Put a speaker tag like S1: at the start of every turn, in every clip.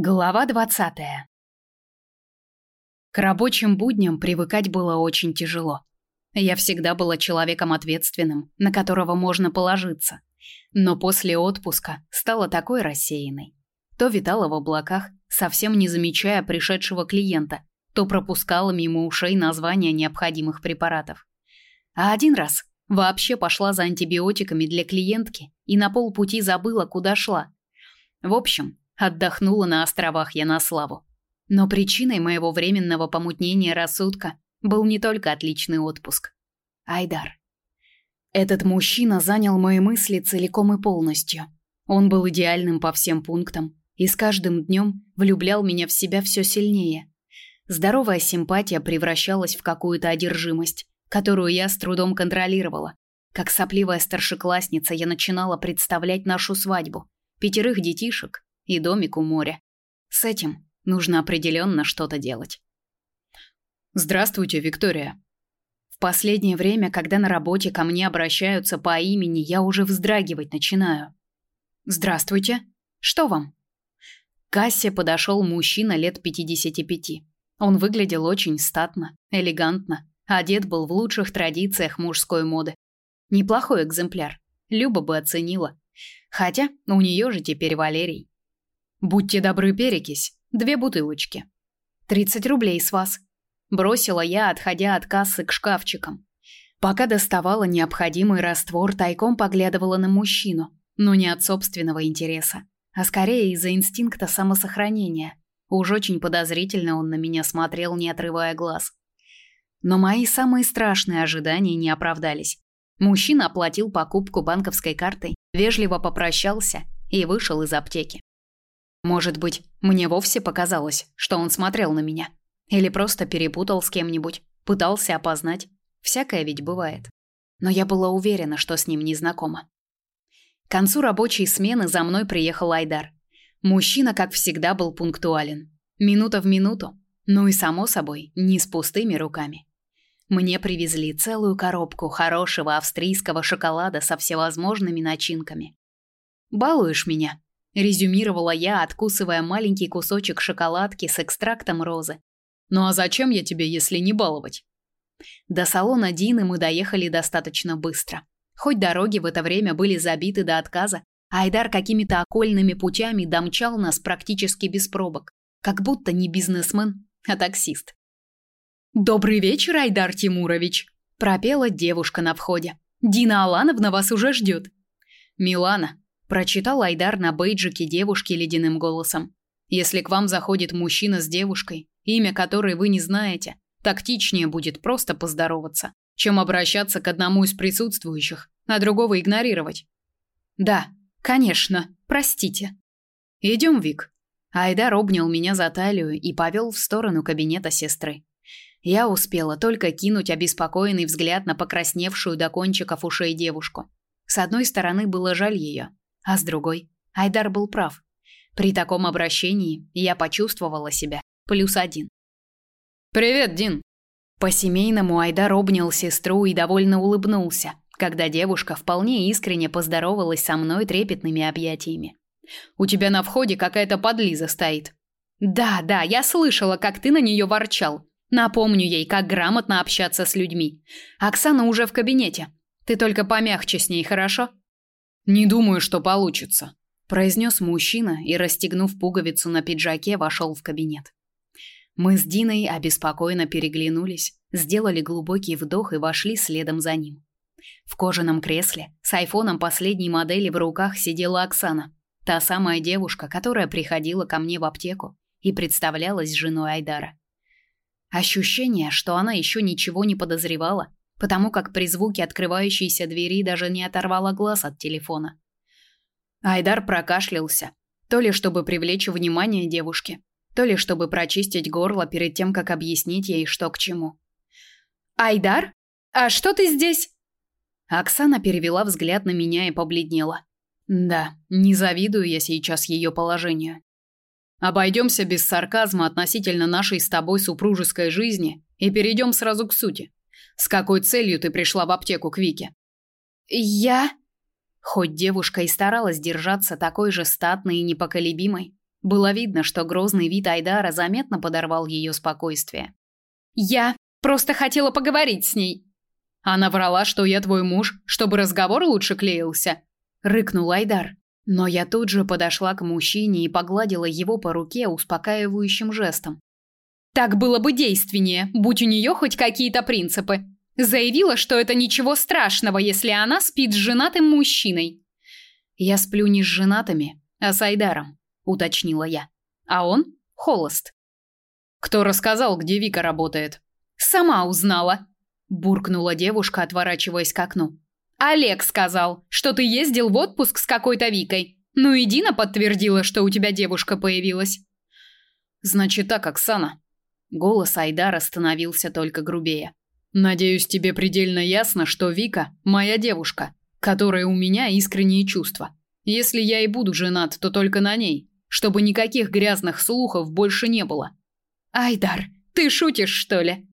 S1: Глава 20. К рабочим будням привыкать было очень тяжело. Я всегда была человеком ответственным, на которого можно положиться. Но после отпуска стала такой рассеянной. То витала в облаках, совсем не замечая пришедшего клиента, то пропускала мимо ушей названия необходимых препаратов. А один раз вообще пошла за антибиотиками для клиентки и на полпути забыла, куда шла. В общем, Отдохнула на островах я. Но причиной моего временного помутнения рассудка был не только отличный отпуск. Айдар. Этот мужчина занял мои мысли целиком и полностью. Он был идеальным по всем пунктам и с каждым днем влюблял меня в себя все сильнее. Здоровая симпатия превращалась в какую-то одержимость, которую я с трудом контролировала. Как сопливая старшеклассница я начинала представлять нашу свадьбу, пятерых детишек и домик у моря. С этим нужно определенно что-то делать.
S2: Здравствуйте, Виктория.
S1: В последнее время, когда на работе ко мне обращаются по имени, я уже вздрагивать начинаю. Здравствуйте. Что вам? К кассе подошел мужчина лет 55. Он выглядел очень статно, элегантно, одет был в лучших традициях мужской моды. Неплохой экземпляр. Люба бы оценила. Хотя у нее же теперь Валерий. Будьте добры, перекись. Две бутылочки. Тридцать рублей с вас. Бросила я, отходя от кассы к шкафчикам. Пока доставала необходимый раствор, тайком поглядывала на мужчину, но не от собственного интереса, а скорее из-за инстинкта самосохранения. Уж очень подозрительно он на меня смотрел, не отрывая глаз. Но мои самые страшные ожидания не оправдались. Мужчина оплатил покупку банковской картой, вежливо попрощался и вышел из аптеки. Может быть, мне вовсе показалось, что он смотрел на меня. Или просто перепутал с кем-нибудь, пытался опознать. Всякое ведь бывает. Но я была уверена, что с ним не знакома. К концу рабочей смены за мной приехал Айдар. Мужчина, как всегда, был пунктуален. Минута в минуту. Ну и, само собой, не с пустыми руками. Мне привезли целую коробку хорошего австрийского шоколада со всевозможными начинками. «Балуешь меня?» Резюмировала я, откусывая маленький кусочек шоколадки с экстрактом розы.
S2: Ну а зачем я тебе, если не баловать?
S1: До салона Дины мы доехали достаточно быстро. Хоть дороги в это время были забиты до отказа, Айдар какими-то окольными путями домчал нас практически без пробок, как будто не бизнесмен, а таксист.
S3: Добрый вечер, Айдар Тимурович, пропела девушка на входе. Дина Алановна вас уже ждет.
S1: Милана, Прочитал Айдар на бейджике девушки ледяным голосом. Если к вам заходит мужчина с девушкой, имя которой вы не знаете, тактичнее будет просто поздороваться, чем обращаться к одному из присутствующих, а другого игнорировать.
S3: Да, конечно. Простите.
S1: Идем, Вик. Айдар обнял меня за талию и повел в сторону кабинета сестры. Я успела только кинуть обеспокоенный взгляд на покрасневшую до кончиков ушей девушку. С одной стороны, было жаль ее, а с другой, Айдар был прав. При таком обращении я почувствовала себя плюс один.
S2: «Привет, Дин!»
S1: По-семейному Айдар обнял сестру и довольно улыбнулся, когда девушка вполне искренне поздоровалась со мной трепетными объятиями.
S2: «У тебя на входе какая-то подлиза стоит».
S3: «Да, да, я слышала, как ты на нее ворчал. Напомню ей, как грамотно общаться с людьми. Оксана уже в кабинете. Ты только помягче с ней, хорошо?»
S2: Не думаю, что получится,
S1: произнес мужчина и расстегнув пуговицу на пиджаке, вошел в кабинет. Мы с Диной обеспокоенно переглянулись, сделали глубокий вдох и вошли следом за ним. В кожаном кресле с айфоном последней модели в руках сидела Оксана, та самая девушка, которая приходила ко мне в аптеку и представлялась женой Айдара. Ощущение, что она еще ничего не подозревала, потому как при звуке открывающейся двери даже не оторвала глаз от телефона. Айдар прокашлялся, то ли чтобы привлечь внимание девушки, то ли чтобы прочистить горло перед тем, как объяснить ей, что к чему.
S3: «Айдар? А что ты здесь?»
S1: Оксана перевела взгляд на меня и побледнела. Да, не завидую я сейчас ее положению.
S2: Обойдемся без сарказма относительно нашей с тобой супружеской жизни и перейдем сразу к сути. С какой целью ты пришла в аптеку к Вике?
S3: Я
S1: Хоть девушка и старалась держаться такой же статной и непоколебимой, Было видно, что грозный вид Айдара заметно подорвал ее спокойствие.
S3: «Я просто хотела поговорить с ней».
S2: «Она врала, что я твой муж, чтобы разговор лучше клеился», — рыкнул Айдар.
S1: Но я тут же подошла к мужчине и погладила его по руке успокаивающим жестом.
S3: Так было бы действеннее, будь у нее хоть какие-то принципы. Заявила, что это ничего страшного, если она спит с женатым мужчиной.
S1: Я сплю не с женатыми, а с Айдаром, уточнила я. А он холост.
S2: Кто рассказал, где Вика работает?
S3: Сама узнала,
S1: буркнула девушка, отворачиваясь к окну.
S3: Олег сказал, что ты ездил в отпуск с какой-то Викой. Ну и Дина подтвердила, что у тебя девушка появилась.
S2: Значит так, Оксана.
S1: Голос Айдара становился только грубее.
S2: Надеюсь, тебе предельно ясно, что Вика моя девушка, которой у меня искренние чувства. Если я и буду женат, то только на ней, чтобы никаких грязных слухов больше не было.
S3: Айдар, ты шутишь, что ли?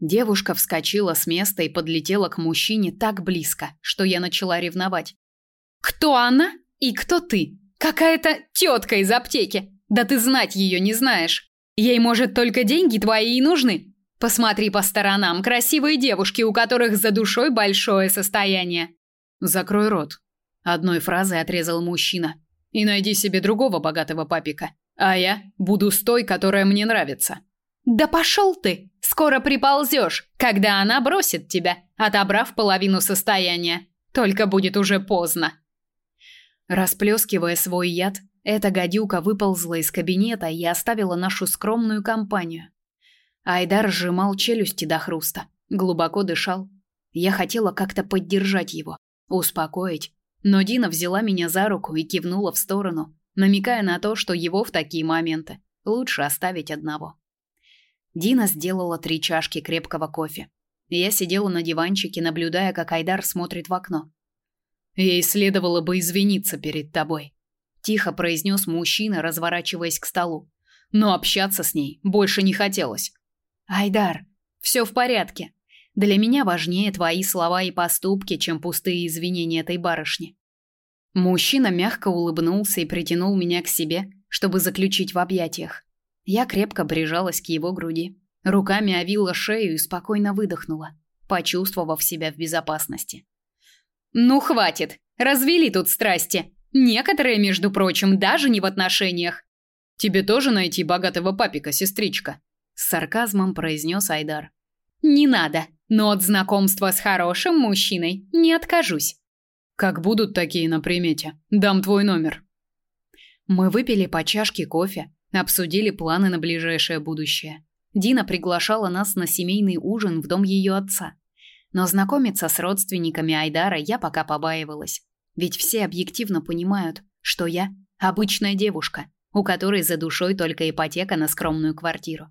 S1: Девушка вскочила с места и подлетела к мужчине так близко, что я начала ревновать.
S3: Кто она и кто ты? Какая-то тетка из аптеки. Да ты знать ее не знаешь. Ей, может, только деньги твои и нужны. Посмотри по сторонам, красивые девушки, у которых за душой большое состояние.
S2: Закрой рот, одной фразой отрезал мужчина. И найди себе другого богатого папика. А я буду с той, которая мне нравится.
S3: Да пошел ты. Скоро приползешь, когда она бросит тебя, отобрав половину состояния. Только будет уже поздно.
S1: Расплескивая свой яд, эта гадюка выползла из кабинета и оставила нашу скромную компанию. Айдар сжимал челюсти до хруста, глубоко дышал. Я хотела как-то поддержать его, успокоить, но Дина взяла меня за руку и кивнула в сторону, намекая на то, что его в такие моменты лучше оставить одного. Дина сделала три чашки крепкого кофе. Я сидела на диванчике, наблюдая, как Айдар смотрит в окно.
S2: Ей следовало бы извиниться перед тобой,
S1: тихо произнес мужчина, разворачиваясь к столу.
S2: Но общаться с ней больше не хотелось.
S1: Айдар, все в порядке. Для меня важнее твои слова и поступки, чем пустые извинения этой барышни. Мужчина мягко улыбнулся и притянул меня к себе, чтобы заключить в объятиях. Я крепко прижалась к его груди, руками овила шею и спокойно выдохнула, почувствовав себя в безопасности.
S3: Ну хватит, развели тут страсти. Некоторые, между прочим, даже не в отношениях.
S2: Тебе тоже найти богатого папика, сестричка,
S1: с сарказмом произнес Айдар.
S3: Не надо, но от знакомства с хорошим мужчиной не откажусь.
S2: Как будут такие на примете, дам твой номер.
S1: Мы выпили по чашке кофе, Обсудили планы на ближайшее будущее. Дина приглашала нас на семейный ужин в дом ее отца. Но знакомиться с родственниками Айдара я пока побаивалась. Ведь все объективно понимают, что я обычная девушка, у которой за душой только ипотека на скромную квартиру.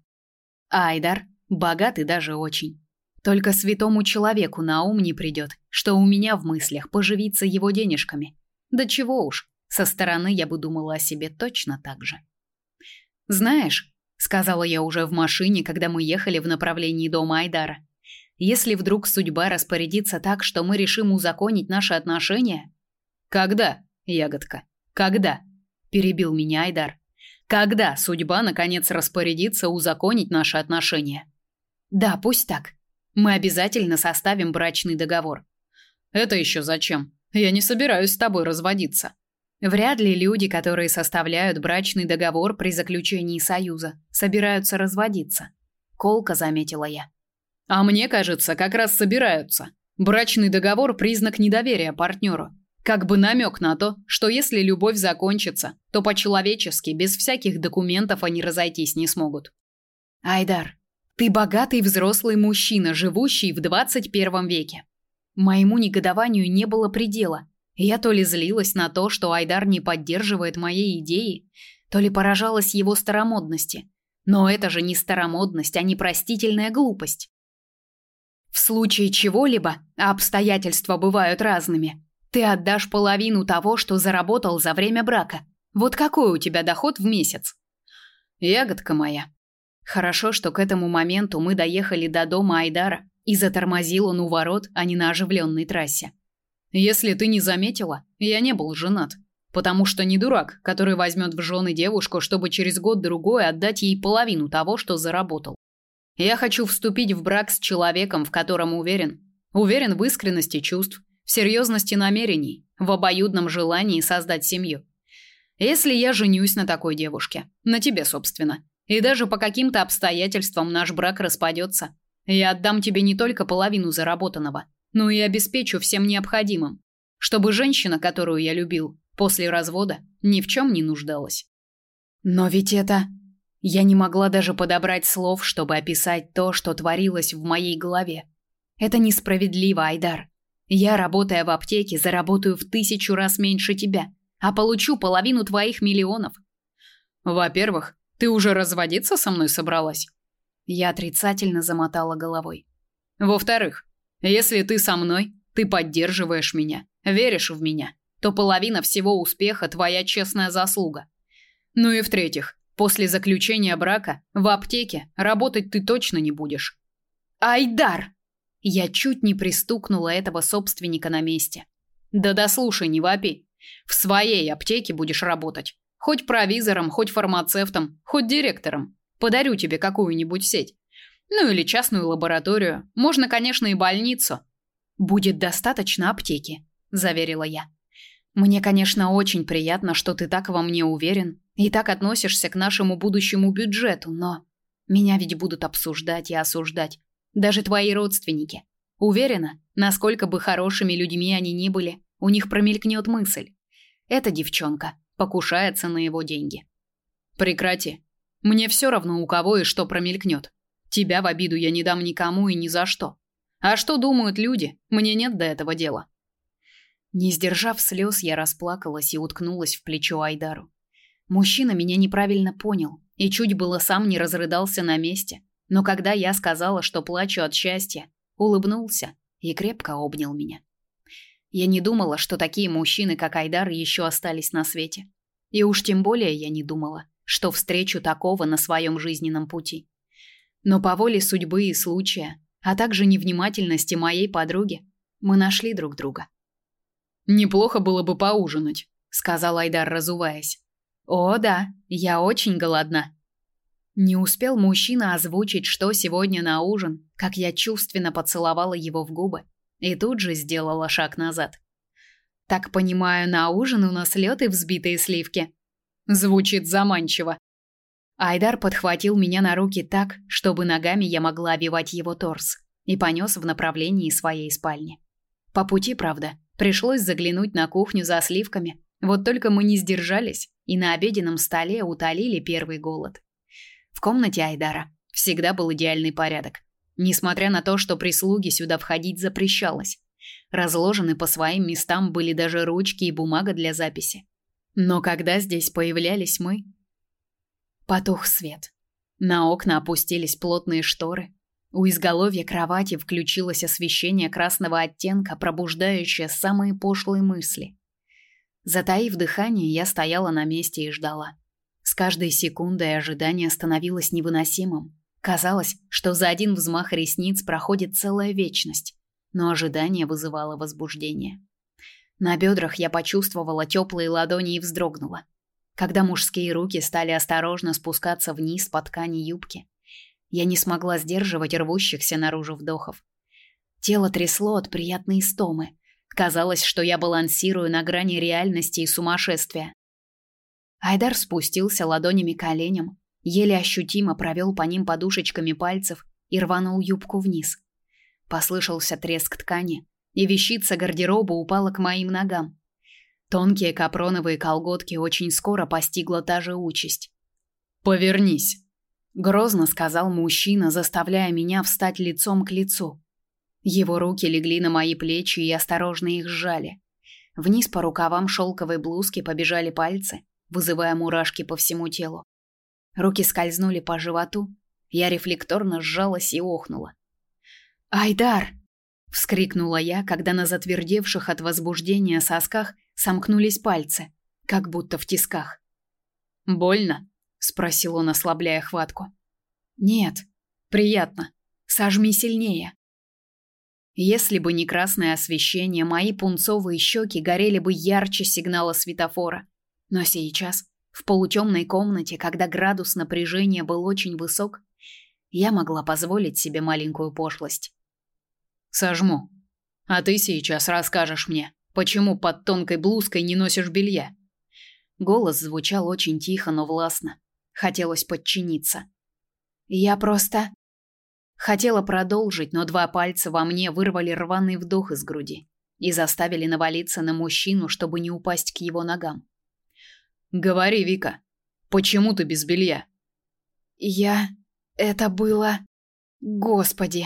S1: А Айдар богатый даже очень. Только святому человеку на ум не придет, что у меня в мыслях поживиться его денежками. Да чего уж, со стороны я бы думала о себе точно так же. Знаешь, сказала я уже в машине, когда мы ехали в направлении дома Айдара. Если вдруг судьба распорядится так, что мы решим узаконить наши отношения,
S2: когда, ягодка? Когда?
S1: перебил меня Айдар. Когда судьба наконец распорядится узаконить наши отношения? Да, пусть так. Мы обязательно составим брачный договор.
S2: Это еще зачем? Я не собираюсь с тобой разводиться.
S1: Вряд ли люди, которые составляют брачный договор при заключении союза, собираются разводиться. Колка заметила я.
S2: А мне кажется, как раз собираются. Брачный договор признак недоверия партнеру. Как бы намек на то, что если любовь закончится, то по-человечески, без всяких документов они разойтись не смогут.
S1: Айдар, ты богатый взрослый мужчина, живущий в 21 веке. Моему негодованию не было предела. Я то ли злилась на то, что Айдар не поддерживает моей идеи, то ли поражалась его старомодности. Но это же не старомодность, а непростительная глупость. В случае чего-либо, а обстоятельства бывают разными, ты отдашь половину того, что заработал за время брака. Вот какой у тебя доход в месяц?
S2: Ягодка моя.
S1: Хорошо, что к этому моменту мы доехали до дома Айдара, и затормозил он у ворот, а не на оживленной трассе.
S2: Если ты не заметила, я не был женат. потому что не дурак, который возьмет в жены девушку, чтобы через год-другой отдать ей половину того, что заработал. Я хочу вступить в брак с человеком, в котором уверен. Уверен в искренности чувств, в серьезности намерений, в обоюдном желании создать семью. Если я женюсь на такой девушке, на тебе, собственно, и даже по каким-то обстоятельствам наш брак распадется, я отдам тебе не только половину заработанного, но и обеспечу всем необходимым, чтобы женщина, которую я любил, после развода ни в чем не нуждалась.
S1: Но ведь это я не могла даже подобрать слов, чтобы описать то, что творилось в моей голове. Это несправедливо, Айдар. Я, работая в аптеке, заработаю в тысячу раз меньше тебя, а получу половину твоих миллионов.
S2: Во-первых, ты уже разводиться со мной собралась?
S1: Я отрицательно замотала головой.
S2: Во-вторых, если ты со мной, ты поддерживаешь меня, веришь в меня, то половина всего успеха твоя честная заслуга. Ну и в-третьих, после заключения брака в аптеке работать ты точно не будешь.
S1: Айдар! Я чуть не пристукнула этого собственника на месте.
S2: Да дослушай, не вопи. В своей аптеке будешь работать. Хоть провизором, хоть фармацевтом, хоть директором. Подарю тебе какую-нибудь сеть. Ну или частную лабораторию. Можно, конечно, и больницу.
S1: Будет достаточно аптеки, заверила я. Мне, конечно, очень приятно, что ты так во мне уверен и так относишься к нашему будущему бюджету, но меня ведь будут обсуждать и осуждать даже твои родственники. Уверена, насколько бы хорошими людьми они ни были, у них промелькнет мысль: эта девчонка покушается на его деньги.
S2: Прекрати. Мне все равно у кого и что промелькнет. Тебя в обиду я не дам никому и ни за что. А что думают люди? Мне нет до этого дела.
S1: Не сдержав слез, я расплакалась и уткнулась в плечо Айдару. Мужчина меня неправильно понял и чуть было сам не разрыдался на месте, но когда я сказала, что плачу от счастья, улыбнулся и крепко обнял меня. Я не думала, что такие мужчины, как Айдар, еще остались на свете. И уж тем более я не думала, что встречу такого на своем жизненном пути. Но по воле судьбы и случая, а также невнимательности моей подруги, мы нашли друг друга.
S2: Неплохо было бы поужинать, сказал Айдар, разуваясь.
S1: О, да, я очень голодна. Не успел мужчина озвучить, что сегодня на ужин, как я чувственно поцеловала его в губы и тут же сделала шаг назад. Так понимаю, на ужин у нас лед и взбитые сливки.
S2: Звучит заманчиво.
S1: Айдар подхватил меня на руки так, чтобы ногами я могла обвивать его торс, и понес в направлении своей спальни. По пути, правда, пришлось заглянуть на кухню за сливками. Вот только мы не сдержались и на обеденном столе утолили первый голод. В комнате Айдара всегда был идеальный порядок, несмотря на то, что прислуги сюда входить запрещалось. Разложены по своим местам были даже ручки и бумага для записи. Но когда здесь появлялись мы, потух свет. На окна опустились плотные шторы. У изголовья кровати включилось освещение красного оттенка, пробуждающее самые пошлые мысли. Затаив дыхание, я стояла на месте и ждала. С каждой секундой ожидание становилось невыносимым. Казалось, что за один взмах ресниц проходит целая вечность, но ожидание вызывало возбуждение. На бедрах я почувствовала теплые ладони и вздрогнула. Когда мужские руки стали осторожно спускаться вниз по ткани юбки, я не смогла сдерживать рвущихся наружу вдохов. Тело трясло от приятной истомы. Казалось, что я балансирую на грани реальности и сумасшествия. Айдар спустился ладонями к коленям, еле ощутимо провел по ним подушечками пальцев и рванул юбку вниз. Послышался треск ткани, и вещица гардероба упала к моим ногам. Тонкие капроновые колготки очень скоро постигла та же участь.
S2: «Повернись», —
S1: грозно сказал мужчина, заставляя меня встать лицом к лицу. Его руки легли на мои плечи и осторожно их сжали. Вниз по рукавам шелковой блузки побежали пальцы, вызывая мурашки по всему телу. Руки скользнули по животу, я рефлекторно сжалась и охнула. «Айдар!» — вскрикнула я, когда на затвердевших от возбуждения сосках сомкнулись пальцы, как будто в тисках.
S2: «Больно?» — спросил он, ослабляя хватку.
S1: «Нет, приятно. Сожми сильнее». Если бы не красное освещение, мои пунцовые щеки горели бы ярче сигнала светофора. Но сейчас, в полутемной комнате, когда градус напряжения был очень высок, я могла позволить себе маленькую пошлость.
S2: Сожму. А ты сейчас расскажешь мне, почему под тонкой блузкой не носишь белья?
S1: Голос звучал очень тихо, но властно. Хотелось подчиниться. Я просто хотела продолжить, но два пальца во мне вырвали рваный вдох из груди и заставили навалиться на мужчину, чтобы не упасть к его ногам.
S2: Говори, Вика, почему ты без белья?
S1: Я это было, господи.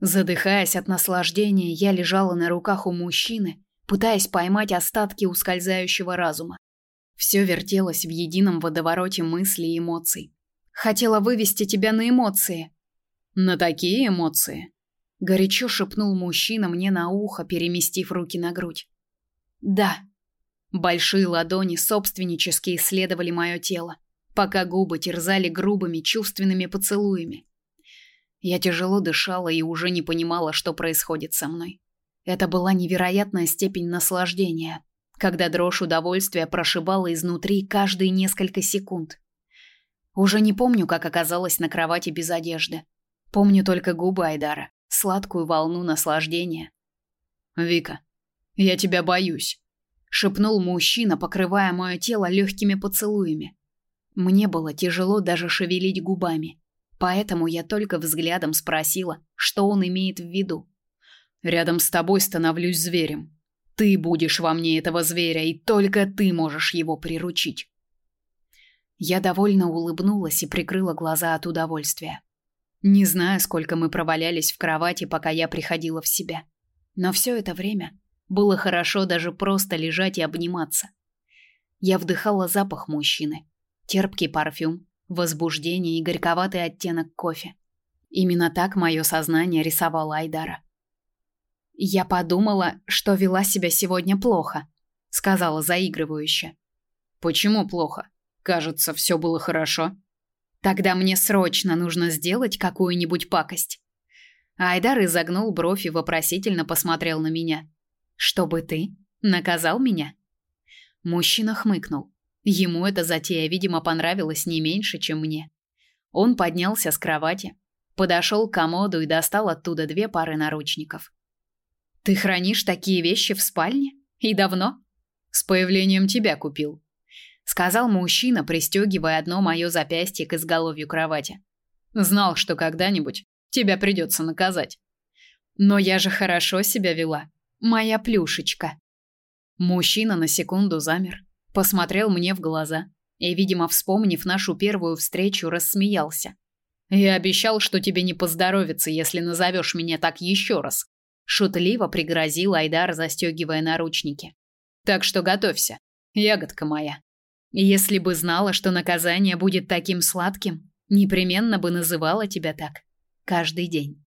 S1: Задыхаясь от наслаждения, я лежала на руках у мужчины, пытаясь поймать остатки ускользающего разума. Все вертелось в едином водовороте мыслей и эмоций. Хотела вывести тебя на эмоции.
S2: На такие эмоции?
S1: Горячо шепнул мужчина мне на ухо, переместив руки на грудь. Да. Большие ладони собственнически исследовали мое тело, пока губы терзали грубыми чувственными поцелуями. Я тяжело дышала и уже не понимала, что происходит со мной. Это была невероятная степень наслаждения, когда дрожь удовольствия прошибала изнутри каждые несколько секунд. Уже не помню, как оказалась на кровати без одежды. Помню только губы Айдара, сладкую волну наслаждения.
S2: «Вика, я тебя боюсь», — шепнул мужчина, покрывая мое тело легкими поцелуями.
S1: Мне было тяжело даже шевелить губами, поэтому я только взглядом спросила, что он имеет в виду.
S2: «Рядом с тобой становлюсь зверем. Ты будешь во мне этого зверя, и только ты можешь его приручить.
S1: Я довольно улыбнулась и прикрыла глаза от удовольствия. Не знаю, сколько мы провалялись в кровати, пока я приходила в себя. Но все это время было хорошо даже просто лежать и обниматься. Я вдыхала запах мужчины, терпкий парфюм, возбуждение и горьковатый оттенок кофе. Именно так мое сознание рисовало Айдара. Я подумала, что вела себя сегодня плохо, сказала заигрывающе.
S2: Почему плохо? Кажется, все было хорошо.
S1: Тогда мне срочно нужно сделать какую-нибудь пакость. Айдар изогнул бровь и вопросительно посмотрел на меня. Чтобы ты наказал меня? Мужчина хмыкнул. Ему эта затея, видимо, понравилась не меньше, чем мне. Он поднялся с кровати, подошел к комоду и достал оттуда две пары наручников. Ты хранишь такие вещи в спальне? И давно?
S2: С появлением тебя купил,
S1: сказал мужчина, пристегивая одно мое запястье к изголовью кровати.
S2: Знал, что когда-нибудь тебя придется наказать.
S1: Но я же хорошо себя вела, моя плюшечка. Мужчина на секунду замер, посмотрел мне в глаза и, видимо, вспомнив нашу первую встречу, рассмеялся.
S2: Я обещал, что тебе не поздоровится, если назовешь меня так еще раз
S1: шутливо пригрозил Айдар, застегивая наручники.
S2: Так что готовься, ягодка моя.
S1: Если бы знала, что наказание будет таким сладким, непременно бы называла тебя так каждый день.